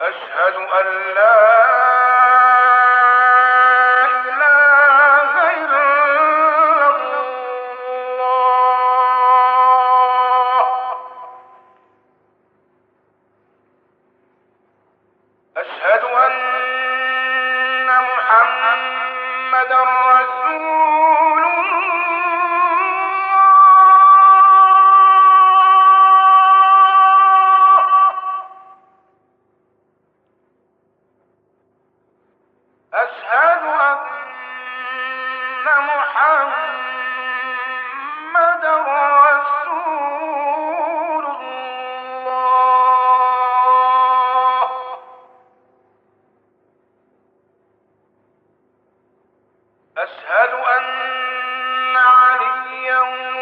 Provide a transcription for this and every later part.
أشهد أن لا أشهد أن محمدا رسول أشهد أن عليا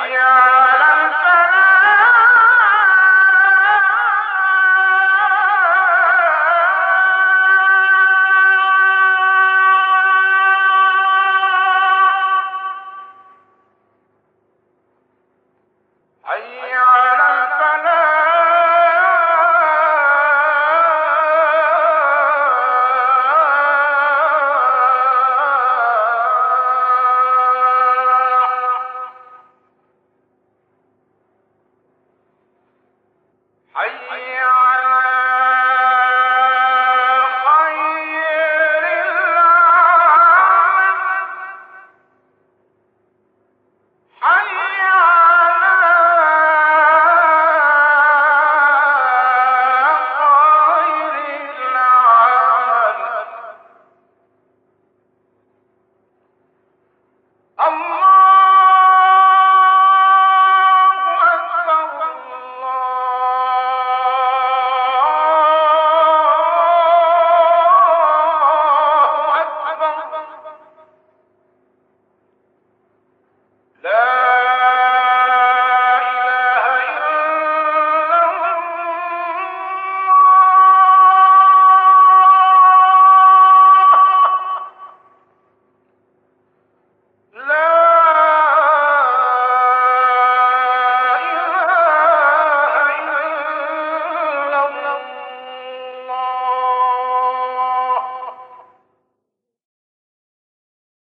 诶呀。حي